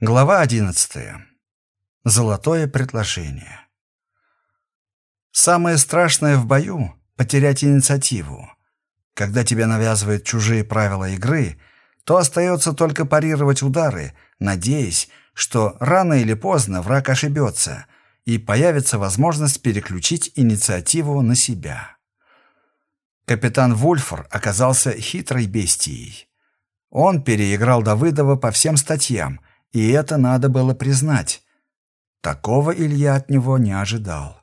Глава 11. Золотое предложение. Самое страшное в бою — потерять инициативу. Когда тебе навязывают чужие правила игры, то остается только парировать удары, надеясь, что рано или поздно враг ошибется, и появится возможность переключить инициативу на себя. Капитан Вульфор оказался хитрой бестией. Он переиграл Давыдова по всем статьям — и это надо было признать. Такого Илья от него не ожидал.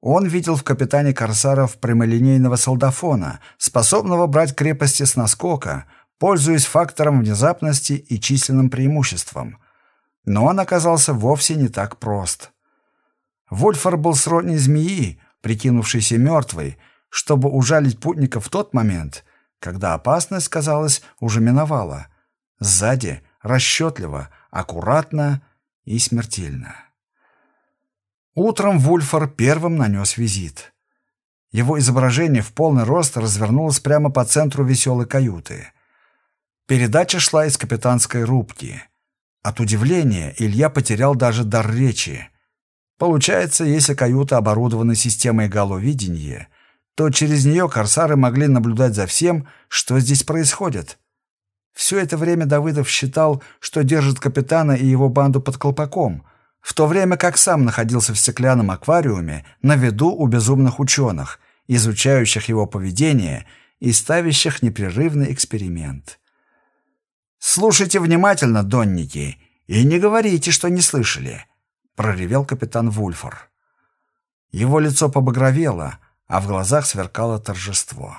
Он видел в капитане Корсаров прямолинейного солдафона, способного брать крепости с наскока, пользуясь фактором внезапности и численным преимуществом. Но он оказался вовсе не так прост. Вольфар был сродни змеи, прикинувшейся мертвой, чтобы ужалить путника в тот момент, когда опасность, казалось, уже миновала. Сзади расчетливо, аккуратно и смертельно. Утром Вульфор первым нанес визит. Его изображение в полный рост развернулось прямо по центру веселой каюты. Передача шла из капитанской рубки. От удивления Илья потерял даже дар речи. Получается, если каюта оборудована системой галовидения, то через нее корсары могли наблюдать за всем, что здесь происходит. Все это время Давыдов считал, что держит капитана и его банду под колпаком, в то время как сам находился в стеклянном аквариуме на виду у безумных ученых, изучающих его поведение и ставящих непрерывный эксперимент. «Слушайте внимательно, донники, и не говорите, что не слышали», — проревел капитан Вульфор. Его лицо побагровело, а в глазах сверкало торжество.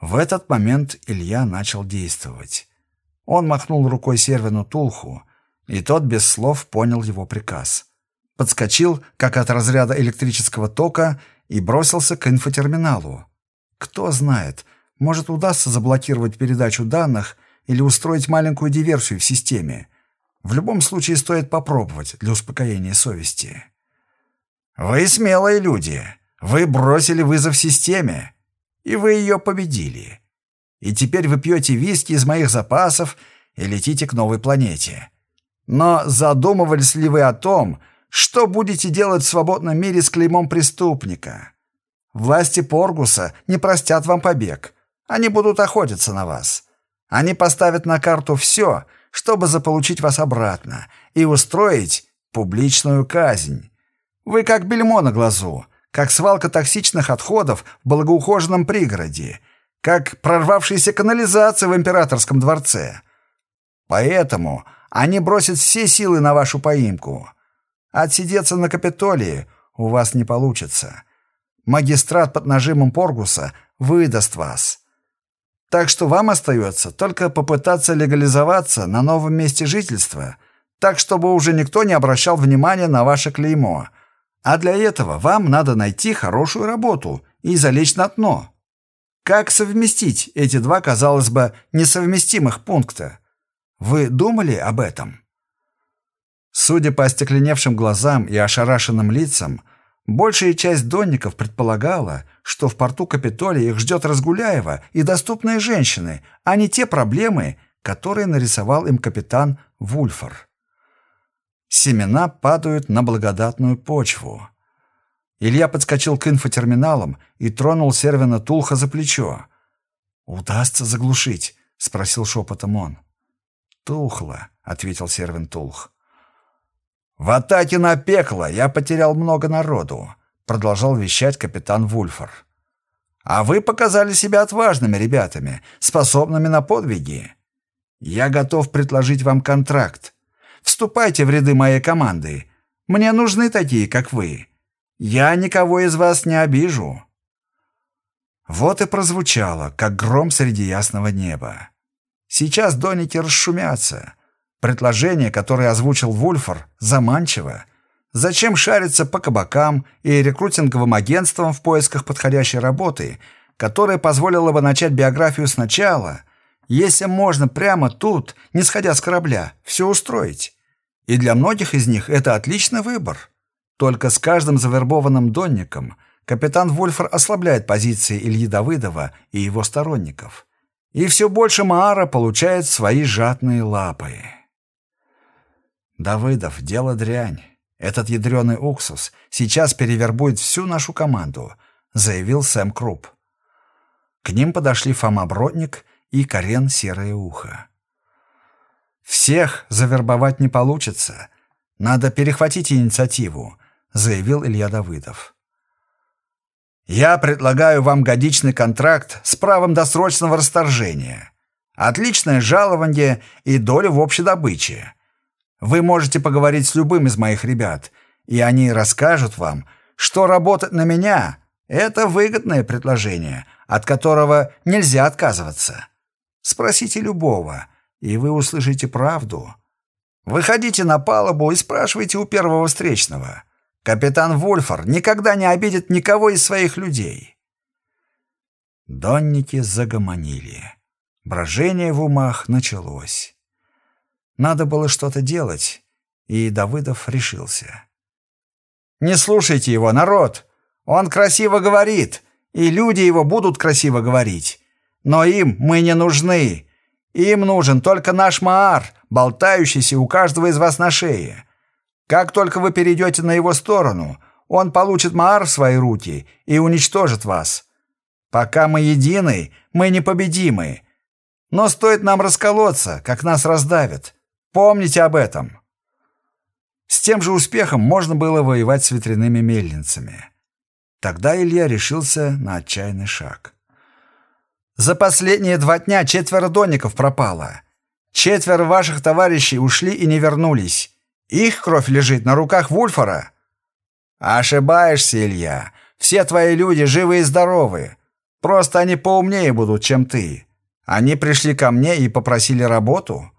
В этот момент Илья начал действовать. Он махнул рукой Сервину Тулху, и тот без слов понял его приказ. Подскочил, как от разряда электрического тока, и бросился к инфотерминалу. Кто знает, может удастся заблокировать передачу данных или устроить маленькую диверсию в системе. В любом случае стоит попробовать для успокоения совести. «Вы смелые люди. Вы бросили вызов системе и вы ее победили. И теперь вы пьете виски из моих запасов и летите к новой планете. Но задумывались ли вы о том, что будете делать в свободном мире с клеймом преступника? Власти Поргуса не простят вам побег. Они будут охотиться на вас. Они поставят на карту все, чтобы заполучить вас обратно и устроить публичную казнь. Вы как бельмо на глазу — как свалка токсичных отходов в благоухоженном пригороде, как прорвавшаяся канализация в императорском дворце. Поэтому они бросят все силы на вашу поимку. Отсидеться на Капитолии у вас не получится. Магистрат под нажимом Поргуса выдаст вас. Так что вам остается только попытаться легализоваться на новом месте жительства, так чтобы уже никто не обращал внимания на ваше клеймо — а для этого вам надо найти хорошую работу и залечь на дно. Как совместить эти два, казалось бы, несовместимых пункта? Вы думали об этом? Судя по остекленевшим глазам и ошарашенным лицам, большая часть донников предполагала, что в порту Капитолия их ждет Разгуляева и доступные женщины, а не те проблемы, которые нарисовал им капитан Вульфор. Семена падают на благодатную почву. Илья подскочил к инфотерминалам и тронул Сервина Тулха за плечо. «Удастся заглушить?» — спросил шепотом он. «Тухло», — ответил Сервин Тулх. «В атаке на пекло я потерял много народу», — продолжал вещать капитан Вульфор. «А вы показали себя отважными ребятами, способными на подвиги. Я готов предложить вам контракт, Вступайте в ряды моей команды. Мне нужны такие, как вы. Я никого из вас не обижу». Вот и прозвучало, как гром среди ясного неба. Сейчас доники расшумятся. Предложение, которое озвучил Вульфор, заманчиво. Зачем шариться по кабакам и рекрутинговым агентствам в поисках подходящей работы, которая позволила бы начать биографию сначала, если можно прямо тут, не сходя с корабля, все устроить? И для многих из них это отличный выбор. Только с каждым завербованным донником капитан Вольфер ослабляет позиции Ильи Давыдова и его сторонников. И все больше Маара получает свои жадные лапы. Давыдов, дело дрянь. Этот ядреный уксус сейчас перевербует всю нашу команду, заявил Сэм Круп. К ним подошли Фома Бродник и Карен Серое Ухо. «Всех завербовать не получится. Надо перехватить инициативу», — заявил Илья Давыдов. «Я предлагаю вам годичный контракт с правом досрочного расторжения. Отличное жалование и доля в общей добыче. Вы можете поговорить с любым из моих ребят, и они расскажут вам, что работать на меня — это выгодное предложение, от которого нельзя отказываться. Спросите любого, и вы услышите правду. Выходите на палубу и спрашивайте у первого встречного. Капитан Вульфор никогда не обидит никого из своих людей. Донники загомонили. Брожение в умах началось. Надо было что-то делать, и Давыдов решился. «Не слушайте его, народ! Он красиво говорит, и люди его будут красиво говорить. Но им мы не нужны. Им нужен только наш Маар, болтающийся у каждого из вас на шее. Как только вы перейдете на его сторону, он получит Маар в свои руки и уничтожит вас. Пока мы едины, мы непобедимы. Но стоит нам расколоться, как нас раздавят. Помните об этом. С тем же успехом можно было воевать с ветряными мельницами. Тогда Илья решился на отчаянный шаг. «За последние два дня четверо донников пропало. Четверо ваших товарищей ушли и не вернулись. Их кровь лежит на руках Вульфора». «Ошибаешься, Илья. Все твои люди живы и здоровы. Просто они поумнее будут, чем ты. Они пришли ко мне и попросили работу.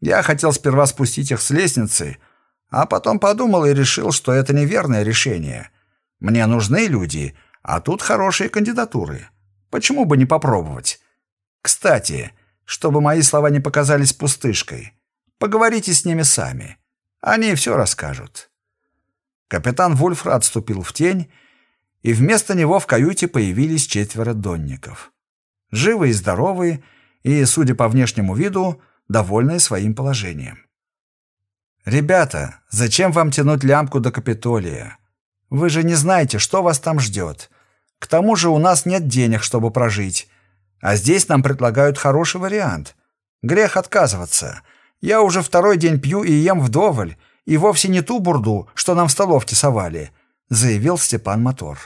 Я хотел сперва спустить их с лестницы, а потом подумал и решил, что это неверное решение. Мне нужны люди, а тут хорошие кандидатуры. Почему бы не попробовать? Кстати, чтобы мои слова не показались пустышкой, поговорите с ними сами. Они все расскажут. Капитан Вульфра отступил в тень, и вместо него в каюте появились четверо донников. Живые и здоровые, и, судя по внешнему виду, довольные своим положением. «Ребята, зачем вам тянуть лямку до Капитолия? Вы же не знаете, что вас там ждет. К тому же у нас нет денег, чтобы прожить. А здесь нам предлагают хороший вариант. Грех отказываться. Я уже второй день пью и ем вдоволь, и вовсе не ту бурду, что нам в столовке совали», — заявил Степан Мотор.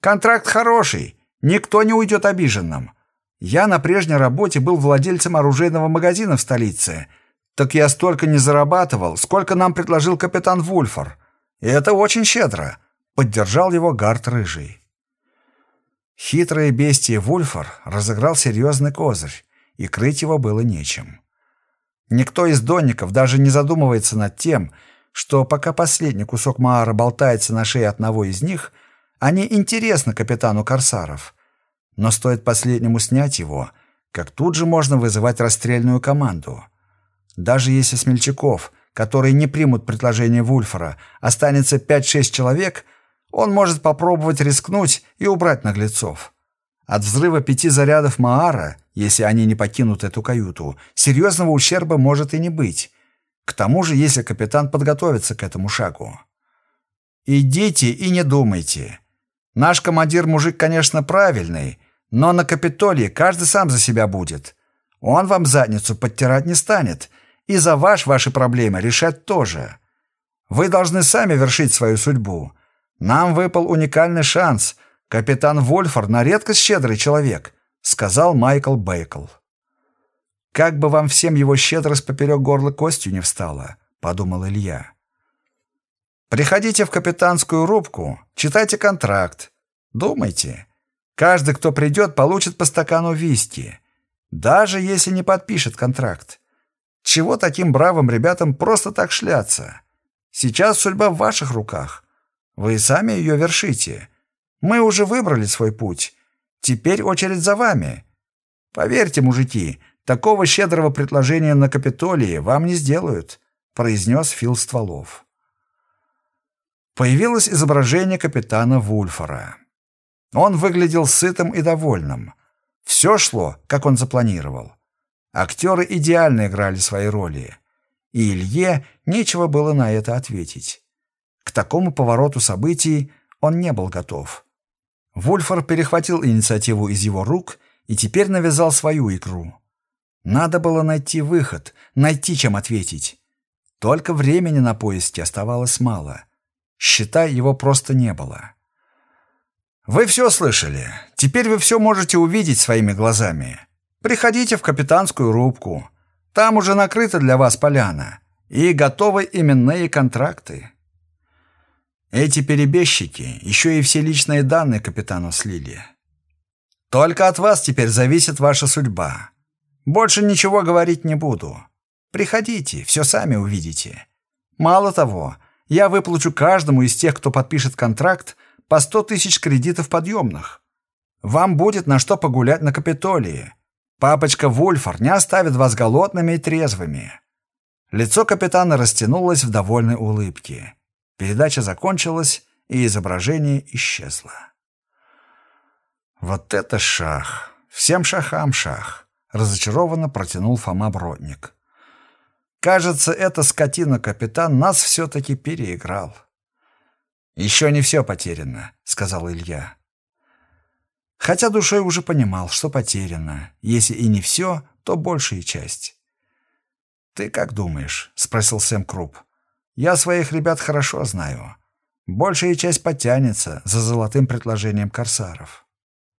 «Контракт хороший. Никто не уйдет обиженным. Я на прежней работе был владельцем оружейного магазина в столице. Так я столько не зарабатывал, сколько нам предложил капитан Вульфор. И это очень щедро. Поддержал его Гарт Рыжий. Хитрое бестие Вульфор разыграл серьезный козырь, и крыть его было нечем. Никто из донников даже не задумывается над тем, что пока последний кусок Маара болтается на шее одного из них, они интересны капитану Корсаров — но стоит последнему снять его, как тут же можно вызывать расстрельную команду. Даже если смельчаков, которые не примут предложение Вульфора, останется 5-6 человек, он может попробовать рискнуть и убрать наглецов. От взрыва пяти зарядов Маара, если они не покинут эту каюту, серьезного ущерба может и не быть. К тому же, если капитан подготовится к этому шагу. «Идите и не думайте. Наш командир мужик, конечно, правильный, но на Капитолии каждый сам за себя будет. Он вам задницу подтирать не станет, и за ваш ваши проблемы решать тоже. Вы должны сами вершить свою судьбу. Нам выпал уникальный шанс. Капитан Вольфор на редкость щедрый человек, сказал Майкл Бейкл. Как бы вам всем его щедрость поперек горла костью не встала, подумал Илья. Приходите в капитанскую рубку, читайте контракт, думайте. Каждый, кто придет, получит по стакану виски, даже если не подпишет контракт. Чего таким бравым ребятам просто так шляться? Сейчас судьба в ваших руках. Вы сами ее вершите. Мы уже выбрали свой путь. Теперь очередь за вами. Поверьте, мужики, такого щедрого предложения на Капитолии вам не сделают, произнес Фил Стволов. Появилось изображение капитана Вульфора. Он выглядел сытым и довольным. Все шло, как он запланировал. Актеры идеально играли свои роли. и Илье нечего было на это ответить. К такому повороту событий он не был готов. Вульфор перехватил инициативу из его рук и теперь навязал свою игру. Надо было найти выход, найти чем ответить. Только времени на поиски оставалось мало. Считай, его просто не было. Вы все слышали. Теперь вы все можете увидеть своими глазами. Приходите в капитанскую рубку. Там уже накрыта для вас поляна. И готовы именные контракты. Эти перебежчики еще и все личные данные капитану слили. Только от вас теперь зависит ваша судьба. Больше ничего говорить не буду. Приходите, все сами увидите. Мало того, я выплачу каждому из тех, кто подпишет контракт, по сто тысяч кредитов подъемных. Вам будет на что погулять на Капитолии. Папочка Вульфор не оставит вас голодными и трезвыми». Лицо капитана растянулось в довольной улыбке. Передача закончилась, и изображение исчезло. «Вот это шах! Всем шахам шах!» — разочарованно протянул Фома Бродник. «Кажется, эта скотина-капитан нас все-таки переиграл». «Еще не все потеряно», — сказал Илья. Хотя душой уже понимал, что потеряно. Если и не все, то большая часть. «Ты как думаешь?» — спросил Сэм Круп. «Я своих ребят хорошо знаю. Большая часть потянется за золотым предложением корсаров».